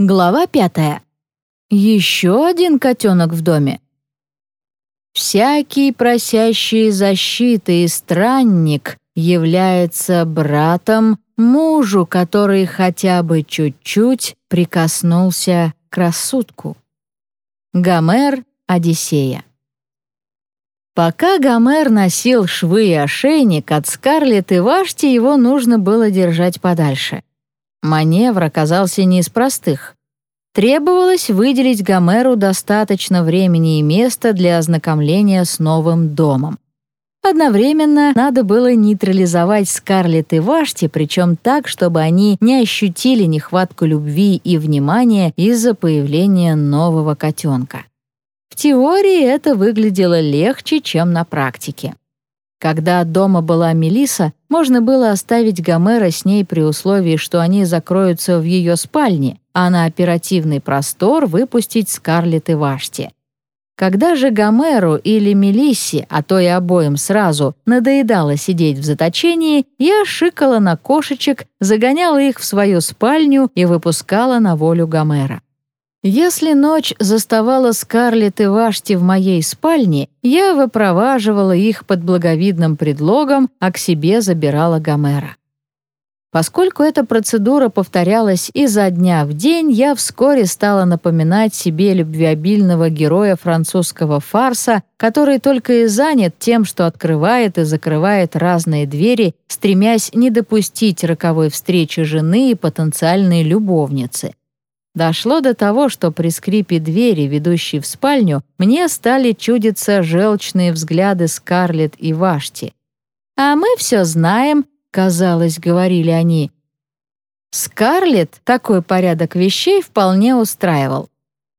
Глава пятая. Еще один котенок в доме. Всякий просящий защиты и странник является братом мужу, который хотя бы чуть-чуть прикоснулся к рассудку. Гомер, Одиссея. Пока Гомер носил швы и ошейник, от Скарлетт и Вашти его нужно было держать подальше. Маневр оказался не из простых. Требовалось выделить Гомеру достаточно времени и места для ознакомления с новым домом. Одновременно надо было нейтрализовать Скарлетт и Вашти, причем так, чтобы они не ощутили нехватку любви и внимания из-за появления нового котенка. В теории это выглядело легче, чем на практике. Когда дома была Мелиса, можно было оставить Гомера с ней при условии, что они закроются в ее спальне, а на оперативный простор выпустить Скарлетт и Вашти. Когда же Гомеру или Мелиссе, а то и обоим сразу, надоедало сидеть в заточении, я шикала на кошечек, загоняла их в свою спальню и выпускала на волю Гомера. Если ночь заставала Скарлетт и Вашти в моей спальне, я выпроваживала их под благовидным предлогом, а к себе забирала Гомера. Поскольку эта процедура повторялась изо дня в день, я вскоре стала напоминать себе любвеобильного героя французского фарса, который только и занят тем, что открывает и закрывает разные двери, стремясь не допустить роковой встречи жены и потенциальной любовницы. Дошло до того, что при скрипе двери, ведущей в спальню, мне стали чудиться желчные взгляды Скарлетт и Вашти. «А мы все знаем», — казалось, говорили они. Скарлетт такой порядок вещей вполне устраивал.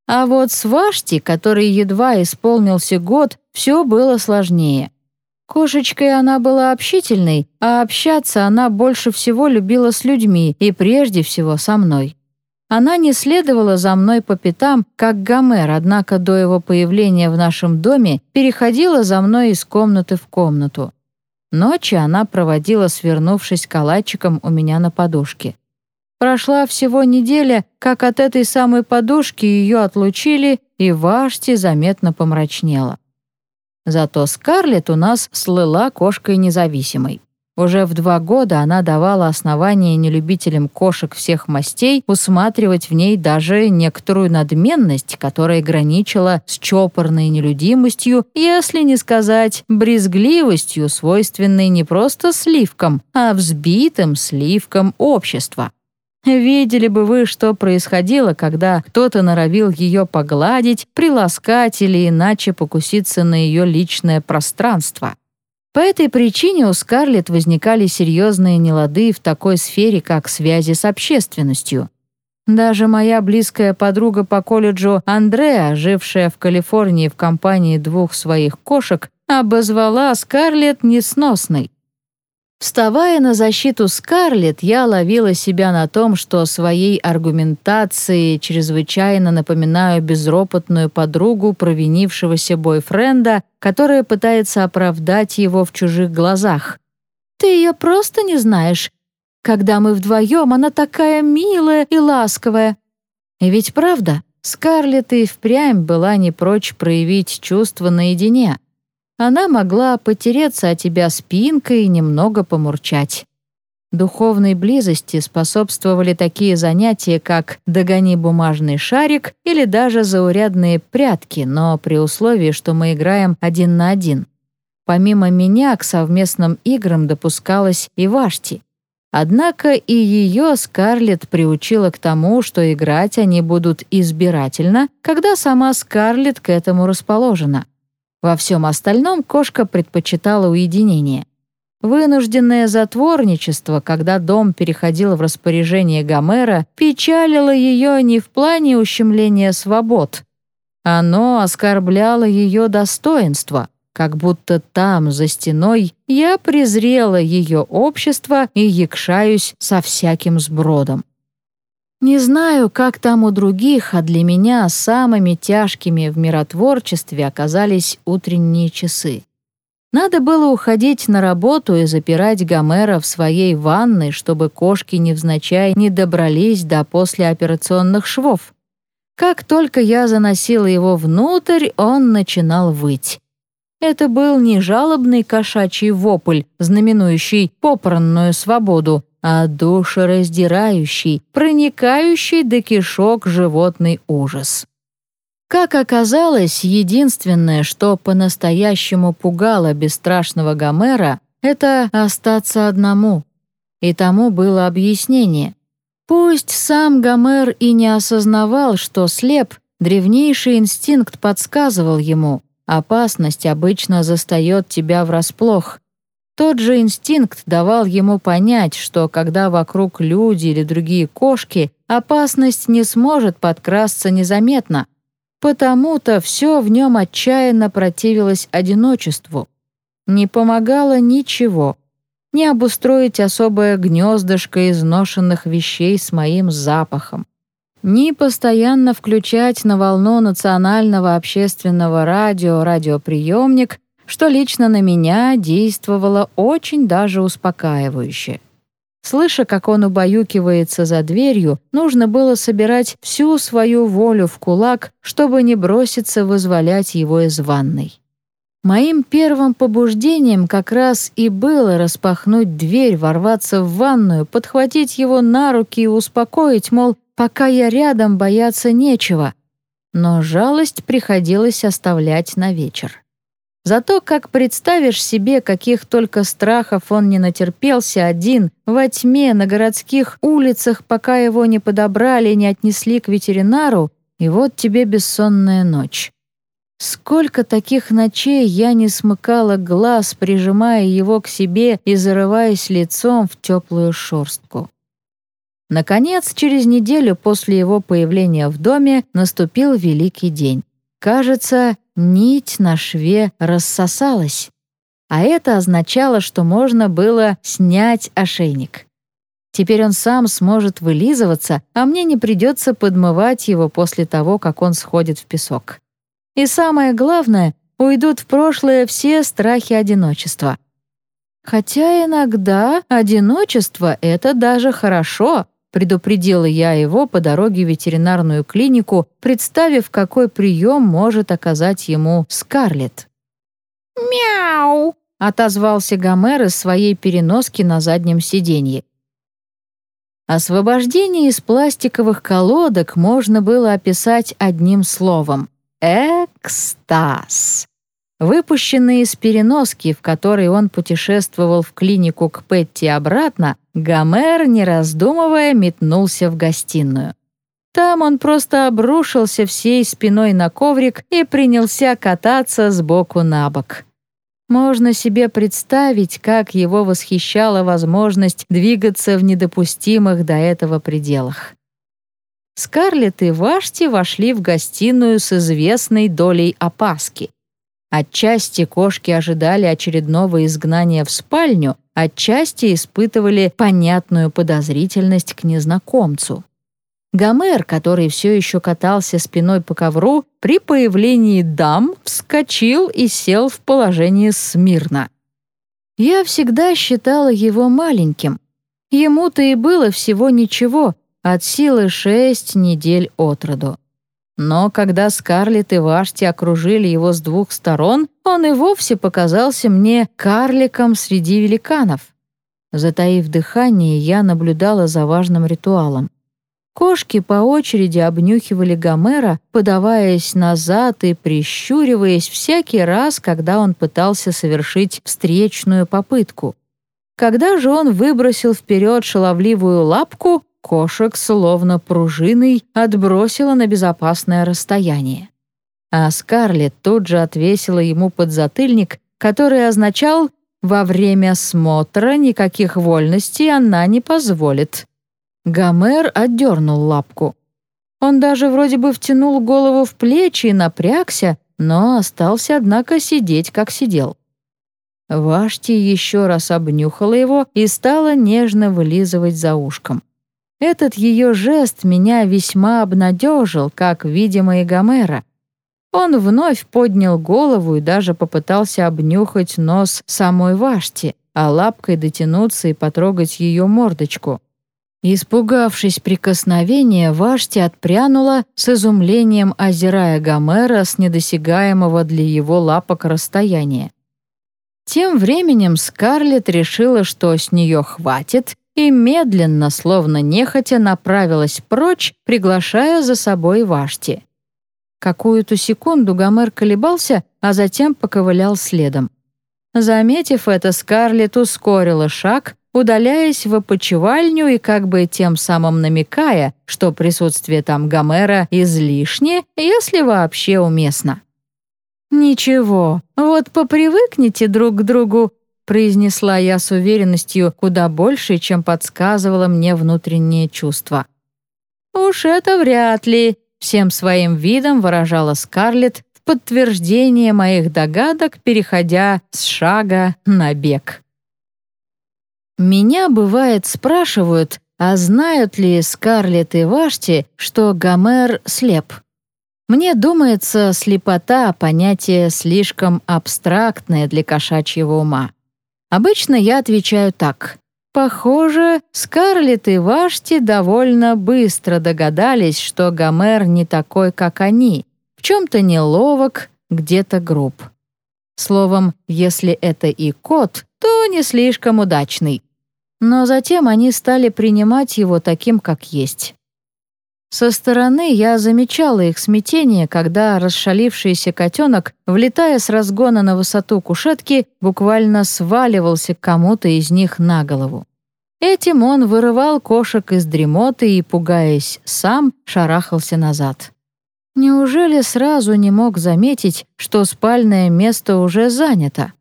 А вот с Вашти, который едва исполнился год, все было сложнее. Кошечкой она была общительной, а общаться она больше всего любила с людьми и прежде всего со мной. Она не следовала за мной по пятам, как Гомер, однако до его появления в нашем доме переходила за мной из комнаты в комнату. Ночи она проводила, свернувшись калачиком у меня на подушке. Прошла всего неделя, как от этой самой подушки ее отлучили, и Вашти заметно помрачнела. Зато Скарлетт у нас слыла кошкой независимой. Уже в два года она давала основание нелюбителям кошек всех мастей усматривать в ней даже некоторую надменность, которая граничила с чопорной нелюдимостью, если не сказать брезгливостью, свойственной не просто сливкам, а взбитым сливкам общества. Видели бы вы, что происходило, когда кто-то норовил ее погладить, приласкать или иначе покуситься на ее личное пространство. По этой причине у Скарлетт возникали серьезные нелады в такой сфере, как связи с общественностью. Даже моя близкая подруга по колледжу Андреа, жившая в Калифорнии в компании двух своих кошек, обозвала Скарлетт несносной. Вставая на защиту Скарлетт, я ловила себя на том, что своей аргументацией чрезвычайно напоминаю безропотную подругу провинившегося бойфренда, которая пытается оправдать его в чужих глазах. «Ты ее просто не знаешь. Когда мы вдвоем, она такая милая и ласковая». И ведь правда, Скарлетт и впрямь была не прочь проявить чувства наедине — она могла потереться о тебя спинкой и немного помурчать. Духовной близости способствовали такие занятия, как «догони бумажный шарик» или даже заурядные прятки, но при условии, что мы играем один на один. Помимо меня к совместным играм допускалась и Вашти. Однако и ее Скарлетт приучила к тому, что играть они будут избирательно, когда сама Скарлетт к этому расположена. Во всем остальном кошка предпочитала уединение. Вынужденное затворничество, когда дом переходил в распоряжение Гомера, печалило ее не в плане ущемления свобод. Оно оскорбляло ее достоинство, как будто там, за стеной, я презрела ее общество и якшаюсь со всяким сбродом. Не знаю, как там у других, а для меня самыми тяжкими в миротворчестве оказались утренние часы. Надо было уходить на работу и запирать Гомера в своей ванной, чтобы кошки невзначай не добрались до послеоперационных швов. Как только я заносила его внутрь, он начинал выть. Это был не жалобный кошачий вопль, знаменующий попранную свободу, а душераздирающий, проникающий до кишок животный ужас. Как оказалось, единственное, что по-настоящему пугало бесстрашного Гомера, это остаться одному. И тому было объяснение. Пусть сам Гомер и не осознавал, что слеп, древнейший инстинкт подсказывал ему, опасность обычно застает тебя врасплох. Тот же инстинкт давал ему понять, что когда вокруг люди или другие кошки, опасность не сможет подкрасться незаметно — Потому-то все в нем отчаянно противилось одиночеству. Не помогало ничего. Не обустроить особое гнездышко изношенных вещей с моим запахом. Ни постоянно включать на волну национального общественного радио радиоприемник, что лично на меня действовало очень даже успокаивающе. Слыша, как он убаюкивается за дверью, нужно было собирать всю свою волю в кулак, чтобы не броситься вызволять его из ванной. Моим первым побуждением как раз и было распахнуть дверь, ворваться в ванную, подхватить его на руки и успокоить, мол, пока я рядом, бояться нечего. Но жалость приходилось оставлять на вечер. Зато как представишь себе, каких только страхов он не натерпелся один, во тьме, на городских улицах, пока его не подобрали и не отнесли к ветеринару, и вот тебе бессонная ночь. Сколько таких ночей я не смыкала глаз, прижимая его к себе и зарываясь лицом в теплую шорстку. Наконец, через неделю после его появления в доме наступил великий день. Кажется, нить на шве рассосалась, а это означало, что можно было снять ошейник. Теперь он сам сможет вылизываться, а мне не придется подмывать его после того, как он сходит в песок. И самое главное, уйдут в прошлое все страхи одиночества. Хотя иногда одиночество — это даже хорошо, Предупредила я его по дороге в ветеринарную клинику, представив, какой прием может оказать ему Скарлетт. «Мяу!» — отозвался Гомер из своей переноски на заднем сиденье. Освобождение из пластиковых колодок можно было описать одним словом — экстаз. Выпущенный из переноски, в которой он путешествовал в клинику к Петти обратно, Гомер, не раздумывая, метнулся в гостиную. Там он просто обрушился всей спиной на коврик и принялся кататься с боку на бок. Можно себе представить, как его восхищала возможность двигаться в недопустимых до этого пределах. Скарлетт и Вашти вошли в гостиную с известной долей опаски. Отчасти кошки ожидали очередного изгнания в спальню, отчасти испытывали понятную подозрительность к незнакомцу. Гомер, который все еще катался спиной по ковру, при появлении дам вскочил и сел в положение смирно. Я всегда считала его маленьким. Ему-то и было всего ничего, от силы шесть недель от роду. Но когда Скарлетт и Вашти окружили его с двух сторон, он и вовсе показался мне карликом среди великанов. Затаив дыхание, я наблюдала за важным ритуалом. Кошки по очереди обнюхивали Гомера, подаваясь назад и прищуриваясь всякий раз, когда он пытался совершить встречную попытку. Когда же он выбросил вперед шаловливую лапку, кошек словно пружиной отбросило на безопасное расстояние. А Скарлетт тут же отвесила ему подзатыльник, который означал «во время смотра никаких вольностей она не позволит». Гомер отдернул лапку. Он даже вроде бы втянул голову в плечи и напрягся, но остался, однако, сидеть, как сидел. Вашти еще раз обнюхала его и стала нежно вылизывать за ушком. Этот ее жест меня весьма обнадежил, как, видимо, и Гомера. он вновь поднял голову и даже попытался обнюхать нос самой Вашти, а лапкой дотянуться и потрогать ее мордочку. Испугавшись прикосновения, Вашти отпрянула с изумлением, озирая Гомера с недосягаемого для его лапок расстояния. Тем временем Скарлетт решила, что с нее хватит, и медленно, словно нехотя, направилась прочь, приглашая за собой Вашти. Какую-то секунду Гомер колебался, а затем поковылял следом. Заметив это, Скарлетт ускорила шаг, удаляясь в опочивальню и как бы тем самым намекая, что присутствие там Гомера излишне, если вообще уместно. «Ничего, вот попривыкните друг к другу», произнесла я с уверенностью куда больше, чем подсказывало мне внутреннее чувство. «Уж это вряд ли», — всем своим видом выражала Скарлетт в подтверждение моих догадок, переходя с шага на бег. Меня, бывает, спрашивают, а знают ли Скарлетт и Вашти, что Гомер слеп? Мне думается, слепота — понятие слишком абстрактное для кошачьего ума. Обычно я отвечаю так. Похоже, Скарлетт и Вашти довольно быстро догадались, что Гомер не такой, как они, в чем-то неловок, где-то груб. Словом, если это и кот, то не слишком удачный. Но затем они стали принимать его таким, как есть. Со стороны я замечала их смятение, когда расшалившийся котенок, влетая с разгона на высоту кушетки, буквально сваливался кому-то из них на голову. Этим он вырывал кошек из дремоты и, пугаясь сам, шарахался назад. Неужели сразу не мог заметить, что спальное место уже занято?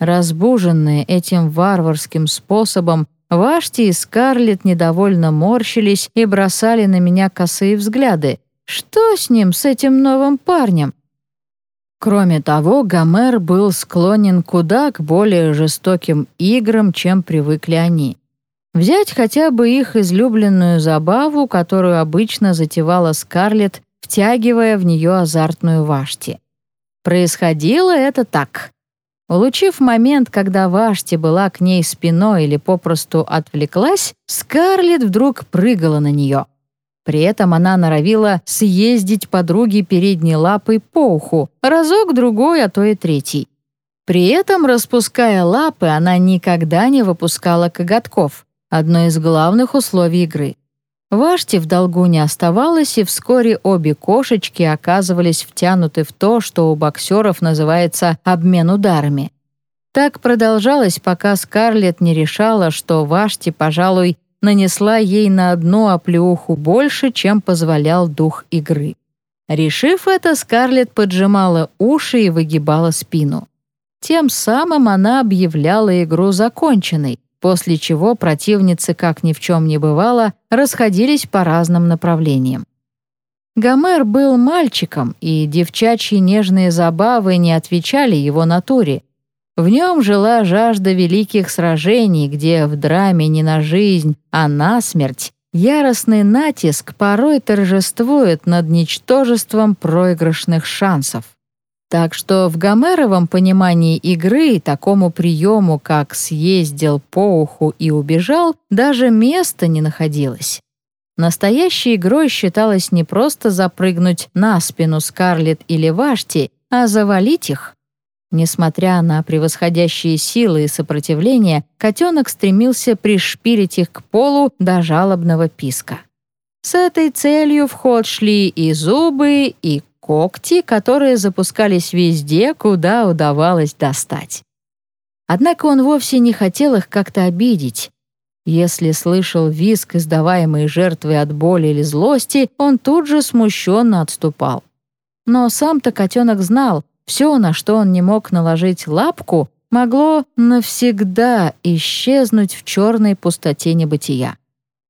Разбуженные этим варварским способом, Вашти и Скарлетт недовольно морщились и бросали на меня косые взгляды. Что с ним, с этим новым парнем? Кроме того, Гомер был склонен куда к более жестоким играм, чем привыкли они. Взять хотя бы их излюбленную забаву, которую обычно затевала Скарлетт, втягивая в нее азартную Вашти. Происходило это так. Улучив момент, когда Вашти была к ней спиной или попросту отвлеклась, Скарлетт вдруг прыгала на нее. При этом она норовила съездить подруге передней лапой по уху, разок-другой, а то и третий. При этом, распуская лапы, она никогда не выпускала коготков, одно из главных условий игры. Вашти в долгу не оставалось, и вскоре обе кошечки оказывались втянуты в то, что у боксеров называется «обмен ударами». Так продолжалось, пока Скарлетт не решала, что Вашти, пожалуй, нанесла ей на одну оплеуху больше, чем позволял дух игры. Решив это, Скарлетт поджимала уши и выгибала спину. Тем самым она объявляла игру законченной, после чего противницы, как ни в чем не бывало, расходились по разным направлениям. Гомер был мальчиком, и девчачьи нежные забавы не отвечали его натуре. В нем жила жажда великих сражений, где в драме не на жизнь, а на смерть яростный натиск порой торжествует над ничтожеством проигрышных шансов. Так что в Гомеровом понимании игры такому приему, как «съездил по уху и убежал», даже места не находилось. Настоящей игрой считалось не просто запрыгнуть на спину Скарлетт или Вашти, а завалить их. Несмотря на превосходящие силы и сопротивление, котенок стремился пришпилить их к полу до жалобного писка. С этой целью в ход шли и зубы, и когти, которые запускались везде, куда удавалось достать. Однако он вовсе не хотел их как-то обидеть. Если слышал визг, издаваемый жертвой от боли или злости, он тут же смущенно отступал. Но сам-то котенок знал, все, на что он не мог наложить лапку, могло навсегда исчезнуть в черной пустоте небытия.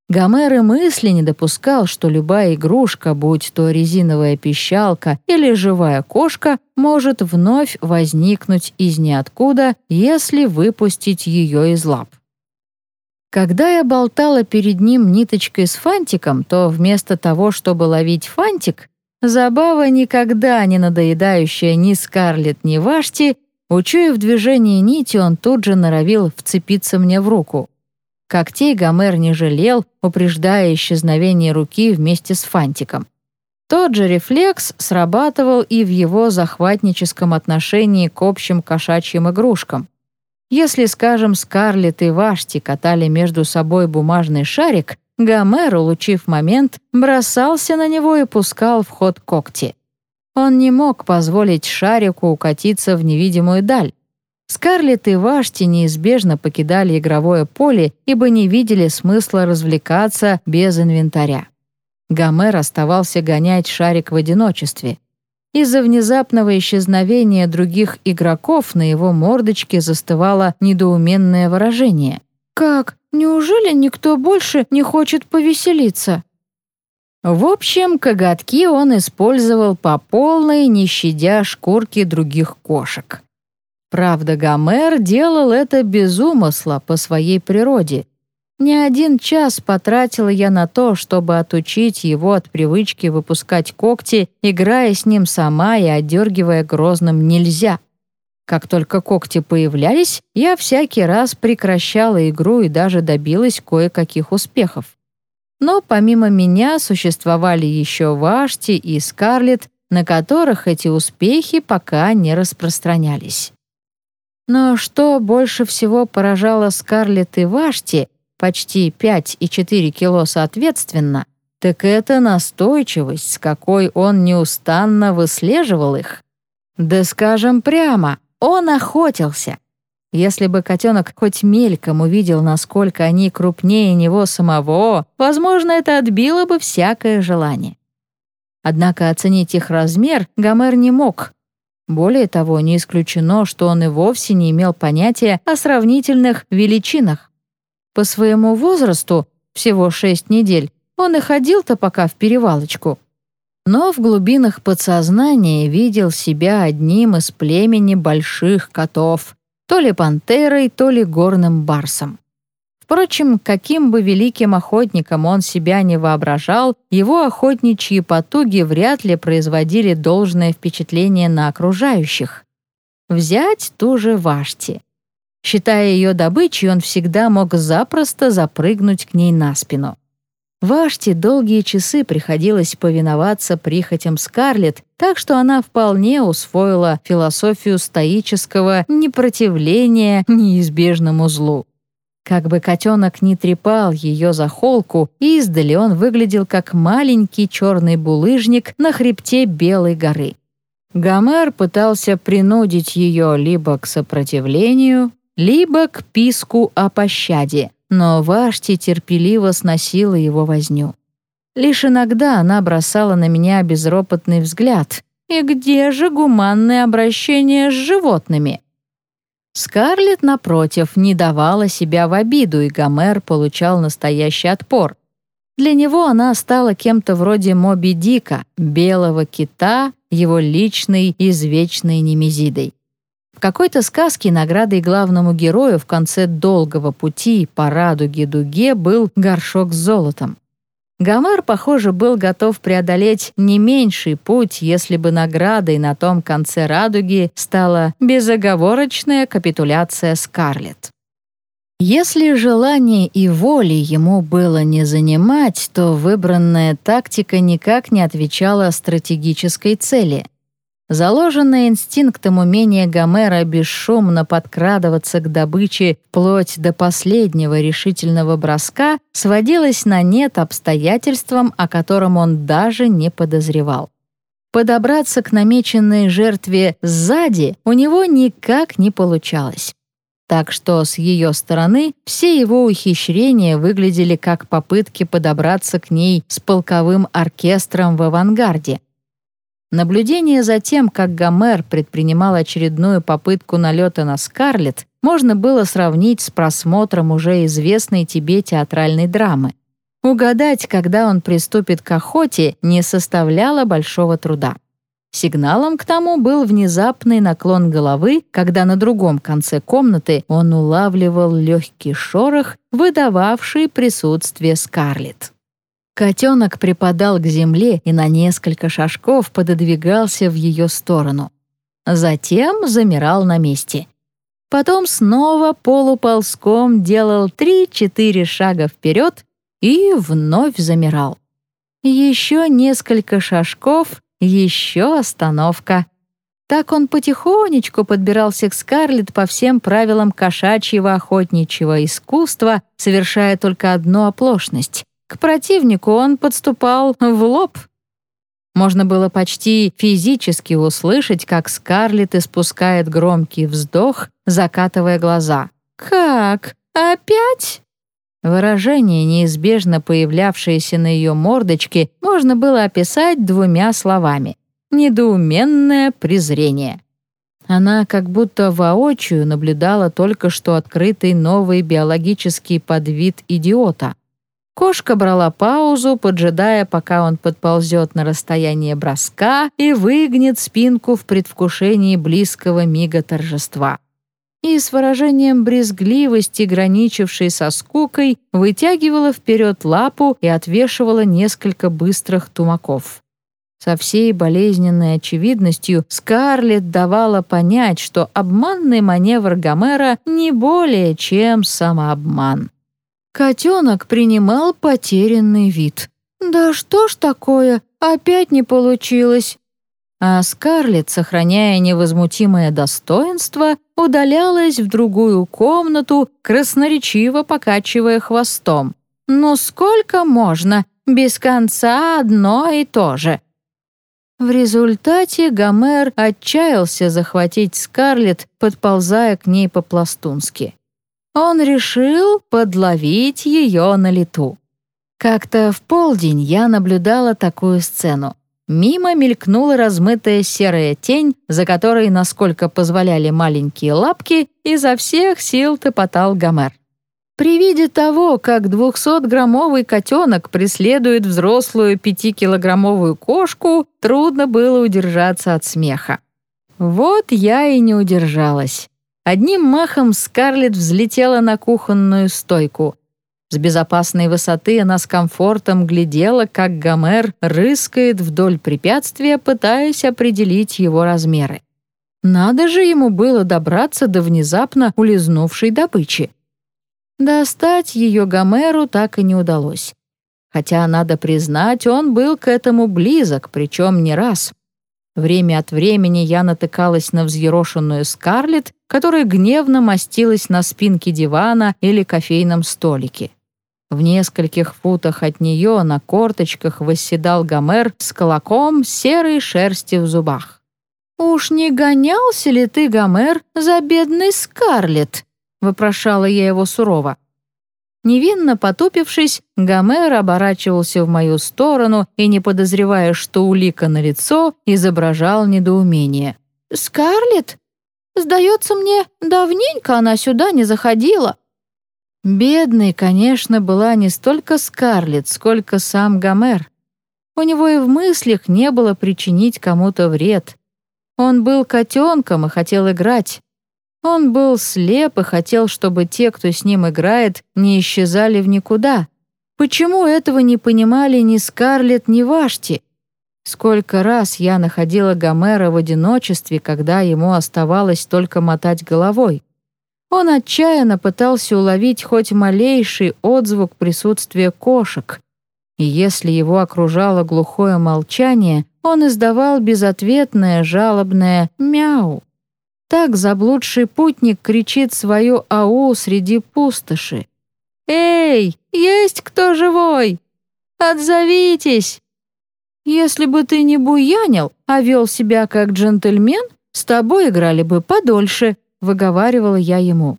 Гомер и мысли не допускал, что любая игрушка, будь то резиновая пищалка или живая кошка, может вновь возникнуть из ниоткуда, если выпустить ее из лап. Когда я болтала перед ним ниточкой с фантиком, то вместо того, чтобы ловить фантик, Забава, никогда не надоедающая ни Скарлетт, ни Вашти, учуяв движение нити, он тут же норовил вцепиться мне в руку. Когтей Гомер не жалел, упреждая исчезновение руки вместе с фантиком. Тот же рефлекс срабатывал и в его захватническом отношении к общим кошачьим игрушкам. Если, скажем, Скарлетт и Вашти катали между собой бумажный шарик, Гомер, улучив момент, бросался на него и пускал в ход когти. Он не мог позволить шарику укатиться в невидимую даль. Скарлетт и Вашти неизбежно покидали игровое поле, ибо не видели смысла развлекаться без инвентаря. Гомер оставался гонять шарик в одиночестве. Из-за внезапного исчезновения других игроков на его мордочке застывало недоуменное выражение. «Как? Неужели никто больше не хочет повеселиться?» В общем, коготки он использовал по полной, не щадя шкурки других кошек. Правда, Гомер делал это без умысла по своей природе — не один час потратила я на то, чтобы отучить его от привычки выпускать когти, играя с ним сама и отдергивая грозным «нельзя». Как только когти появлялись, я всякий раз прекращала игру и даже добилась кое-каких успехов. Но помимо меня существовали еще Вашти и Скарлетт, на которых эти успехи пока не распространялись. Но что больше всего поражало Скарлетт и Вашти — почти 5 и 4 кило соответственно, так это настойчивость, с какой он неустанно выслеживал их. Да скажем прямо, он охотился. Если бы котенок хоть мельком увидел, насколько они крупнее него самого, возможно, это отбило бы всякое желание. Однако оценить их размер Гомер не мог. Более того, не исключено, что он и вовсе не имел понятия о сравнительных величинах. По своему возрасту, всего шесть недель, он и ходил-то пока в перевалочку. Но в глубинах подсознания видел себя одним из племени больших котов, то ли пантерой, то ли горным барсом. Впрочем, каким бы великим охотником он себя не воображал, его охотничьи потуги вряд ли производили должное впечатление на окружающих. Взять ту же Вашти. Считая ее добычей, он всегда мог запросто запрыгнуть к ней на спину. Ваште долгие часы приходилось повиноваться прихотям Скарлетт, так что она вполне усвоила философию стоического непротивления неизбежному злу. Как бы котенок не трепал ее за холку, издали он выглядел как маленький черный булыжник на хребте Белой горы. Гомер пытался принудить ее либо к сопротивлению, либо к писку о пощаде, но Вашти терпеливо сносила его возню. Лишь иногда она бросала на меня безропотный взгляд. «И где же гуманное обращение с животными?» Скарлетт, напротив, не давала себя в обиду, и Гомер получал настоящий отпор. Для него она стала кем-то вроде Моби Дика, белого кита, его личной извечной немезидой. В какой-то сказке наградой главному герою в конце долгого пути по радуге-дуге был горшок с золотом. Гомер, похоже, был готов преодолеть не меньший путь, если бы наградой на том конце радуги стала безоговорочная капитуляция Скарлетт. Если желание и воли ему было не занимать, то выбранная тактика никак не отвечала стратегической цели — Заложенное инстинктом умение Гомера бесшумно подкрадываться к добыче вплоть до последнего решительного броска сводилось на нет обстоятельствам, о котором он даже не подозревал. Подобраться к намеченной жертве сзади у него никак не получалось. Так что с ее стороны все его ухищрения выглядели как попытки подобраться к ней с полковым оркестром в авангарде — Наблюдение за тем, как Гомер предпринимал очередную попытку налета на Скарлетт, можно было сравнить с просмотром уже известной тебе театральной драмы. Угадать, когда он приступит к охоте, не составляло большого труда. Сигналом к тому был внезапный наклон головы, когда на другом конце комнаты он улавливал легкий шорох, выдававший присутствие Скарлетт. Котенок припадал к земле и на несколько шажков пододвигался в ее сторону. Затем замирал на месте. Потом снова полуползком делал три-четыре шага вперед и вновь замирал. Еще несколько шажков, еще остановка. Так он потихонечку подбирался к Скарлетт по всем правилам кошачьего охотничьего искусства, совершая только одну оплошность. К противнику он подступал в лоб. Можно было почти физически услышать, как Скарлетт испускает громкий вздох, закатывая глаза. «Как? Опять?» Выражение, неизбежно появлявшееся на ее мордочке, можно было описать двумя словами — недоуменное презрение. Она как будто воочию наблюдала только что открытый новый биологический подвид идиота. Кошка брала паузу, поджидая, пока он подползет на расстояние броска и выгнет спинку в предвкушении близкого мига торжества и с выражением брезгливости, граничившей со скукой, вытягивала вперед лапу и отвешивала несколько быстрых тумаков. Со всей болезненной очевидностью Скарлетт давала понять, что обманный маневр Гомера не более чем самообман. Котенок принимал потерянный вид. «Да что ж такое? Опять не получилось!» а Скарлетт, сохраняя невозмутимое достоинство, удалялась в другую комнату, красноречиво покачивая хвостом. «Ну сколько можно? Без конца одно и то же». В результате Гомер отчаялся захватить Скарлетт, подползая к ней по-пластунски. Он решил подловить ее на лету. Как-то в полдень я наблюдала такую сцену. Мимо мелькнула размытая серая тень, за которой, насколько позволяли маленькие лапки, изо всех сил топотал Гомер. При виде того, как 200-граммовый котенок преследует взрослую пятикилограммовую кошку, трудно было удержаться от смеха. Вот я и не удержалась. Одним махом Скарлетт взлетела на кухонную стойку. С безопасной высоты она с комфортом глядела, как Гомер рыскает вдоль препятствия, пытаясь определить его размеры. Надо же ему было добраться до внезапно улизнувшей добычи. Достать ее Гомеру так и не удалось. Хотя, надо признать, он был к этому близок, причем не раз. Время от времени я натыкалась на взъерошенную Скарлетт, которая гневно мастилась на спинке дивана или кофейном столике. В нескольких футах от нее на корточках восседал Гомер с колоком серой шерсти в зубах. «Уж не гонялся ли ты, Гомер, за бедной Скарлетт?» — вопрошала я его сурово. Невинно потупившись, Гомер оборачивался в мою сторону и, не подозревая, что улика на лицо, изображал недоумение. «Скарлетт? Сдается мне, давненько она сюда не заходила. Бедной, конечно, была не столько Скарлетт, сколько сам Гомер. У него и в мыслях не было причинить кому-то вред. Он был котенком и хотел играть. Он был слеп и хотел, чтобы те, кто с ним играет, не исчезали в никуда. Почему этого не понимали ни Скарлетт, ни Вашти? Сколько раз я находила Гомера в одиночестве, когда ему оставалось только мотать головой. Он отчаянно пытался уловить хоть малейший отзвук присутствия кошек, и если его окружало глухое молчание, он издавал безответное жалобное «мяу». Так заблудший путник кричит свою «ау» среди пустоши. «Эй, есть кто живой? Отзовитесь!» Если бы ты не буянил, а вел себя как джентльмен, с тобой играли бы подольше, — выговаривала я ему.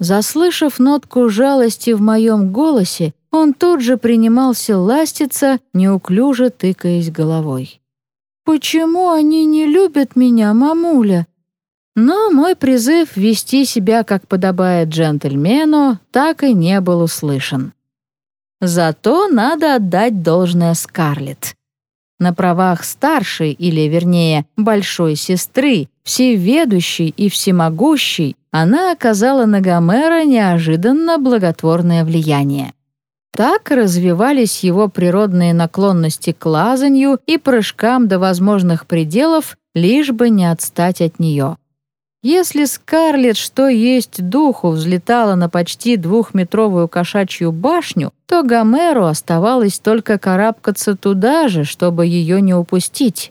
Заслышав нотку жалости в моем голосе, он тут же принимался ластиться, неуклюже тыкаясь головой. «Почему они не любят меня, мамуля?» Но мой призыв вести себя, как подобает джентльмену, так и не был услышан. Зато надо отдать должное Скарлетт. На правах старшей, или, вернее, большой сестры, всеведущей и всемогущей, она оказала на Гомера неожиданно благотворное влияние. Так развивались его природные наклонности к лазанью и прыжкам до возможных пределов, лишь бы не отстать от нее. Если Скарлетт, что есть духу, взлетала на почти двухметровую кошачью башню, то Гомеру оставалось только карабкаться туда же, чтобы ее не упустить.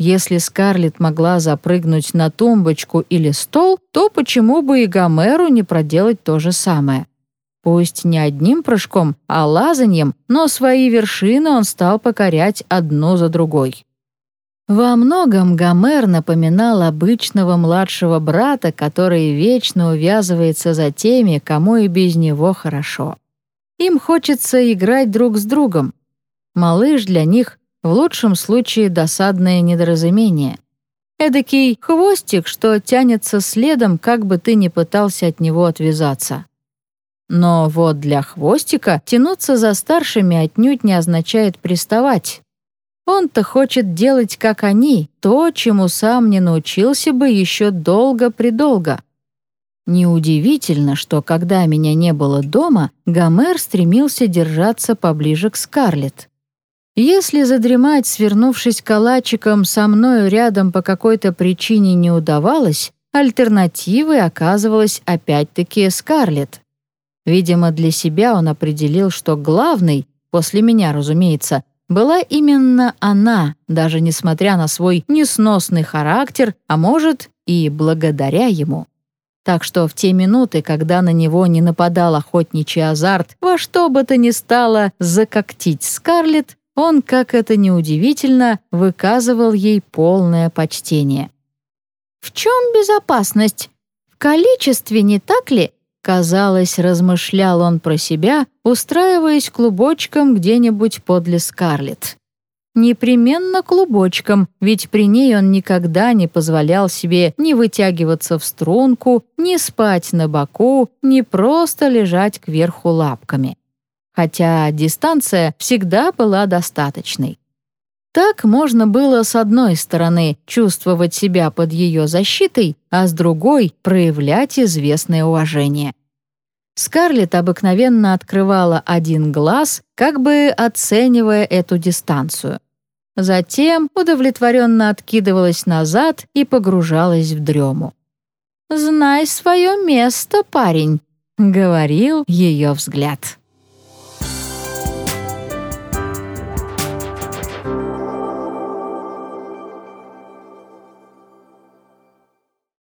Если Скарлетт могла запрыгнуть на тумбочку или стол, то почему бы и Гомеру не проделать то же самое? Пусть не одним прыжком, а лазаньем, но свои вершины он стал покорять одну за другой. Во многом Гомер напоминал обычного младшего брата, который вечно увязывается за теми, кому и без него хорошо. Им хочется играть друг с другом. Малыш для них в лучшем случае досадное недоразумение. Эдакий хвостик, что тянется следом, как бы ты ни пытался от него отвязаться. Но вот для хвостика тянуться за старшими отнюдь не означает приставать. Он-то хочет делать, как они, то, чему сам не научился бы еще долго-предолго. Неудивительно, что когда меня не было дома, Гомер стремился держаться поближе к Скарлетт. Если задремать, свернувшись калачиком, со мною рядом по какой-то причине не удавалось, альтернативой оказывалась опять-таки Скарлетт. Видимо, для себя он определил, что главный, после меня, разумеется, была именно она, даже несмотря на свой несносный характер, а может, и благодаря ему. Так что в те минуты, когда на него не нападал охотничий азарт, во что бы то ни стало закоктить Скарлетт, он, как это неудивительно, выказывал ей полное почтение. «В чем безопасность? В количестве, не так ли?» Казалось, размышлял он про себя, устраиваясь клубочком где-нибудь подле Скарлетт. Непременно клубочком, ведь при ней он никогда не позволял себе ни вытягиваться в струнку, ни спать на боку, ни просто лежать кверху лапками. Хотя дистанция всегда была достаточной. Так можно было с одной стороны чувствовать себя под ее защитой, а с другой — проявлять известное уважение. Скарлетт обыкновенно открывала один глаз, как бы оценивая эту дистанцию. Затем удовлетворенно откидывалась назад и погружалась в дрему. «Знай свое место, парень», — говорил ее взгляд.